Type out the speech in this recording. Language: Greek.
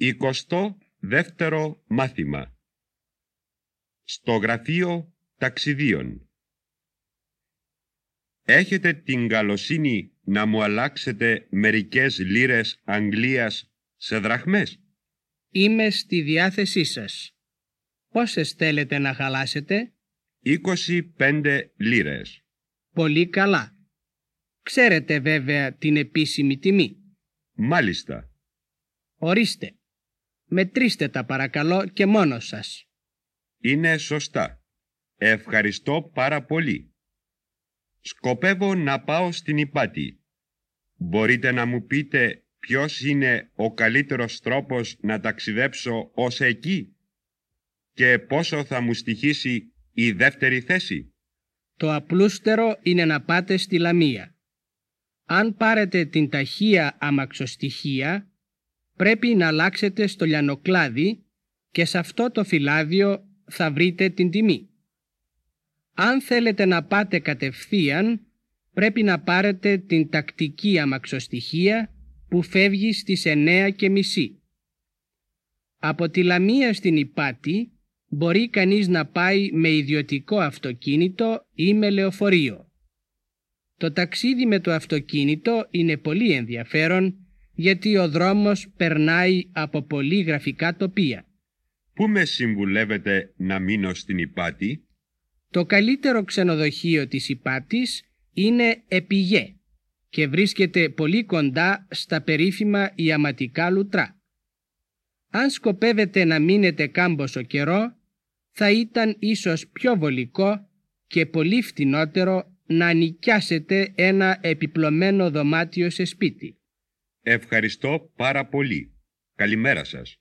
Εικοστό δεύτερο μάθημα Στο γραφείο ταξιδίων Έχετε την καλοσύνη να μου αλλάξετε μερικές λίρες Αγγλίας σε δραχμές; Είμαι στη διάθεσή σας. Πόσες θέλετε να χαλάσετε; 25 λίρες. Πολύ καλά. Ξέρετε βέβαια την επίσημη τιμή. Μάλιστα. Ορίστε. Μετρήστε τα παρακαλώ και μόνος σας. Είναι σωστά. Ευχαριστώ πάρα πολύ. Σκοπεύω να πάω στην Υπάτη. Μπορείτε να μου πείτε ποιος είναι ο καλύτερος τρόπος να ταξιδέψω ως εκεί; Και πόσο θα μου στοιχήσει η δεύτερη θέση; Το απλούστερο είναι να πάτε στη Λαμία. Αν πάρετε την ταχεία αμαξοστοιχεία, πρέπει να αλλάξετε στο λιανοκλάδι και σε αυτό το φυλάδιο θα βρείτε την τιμή. Αν θέλετε να πάτε κατευθείαν, πρέπει να πάρετε την τακτική αμαξοστοιχεία που φεύγει στις 9 και μισή. Από τη Λαμία στην Υπάτη μπορεί κανείς να πάει με ιδιωτικό αυτοκίνητο ή με λεωφορείο. Το ταξίδι με το αυτοκίνητο είναι πολύ ενδιαφέρον γιατί ο δρόμος περνάει από πολύ γραφικά τοπία. Πού με συμβουλεύετε να μείνω στην Υπάτη; Το καλύτερο ξενοδοχείο της Υπάτης είναι Επιγέ και βρίσκεται πολύ κοντά στα περίφημα Ιαματικά Λουτρά. Αν σκοπεύετε να μείνετε κάμποσο καιρό, θα ήταν ίσως πιο βολικό και πολύ φτηνότερο να νοικιάσετε ένα επιπλωμένο δωμάτιο σε σπίτι. Ευχαριστώ πάρα πολύ. Καλημέρα σας.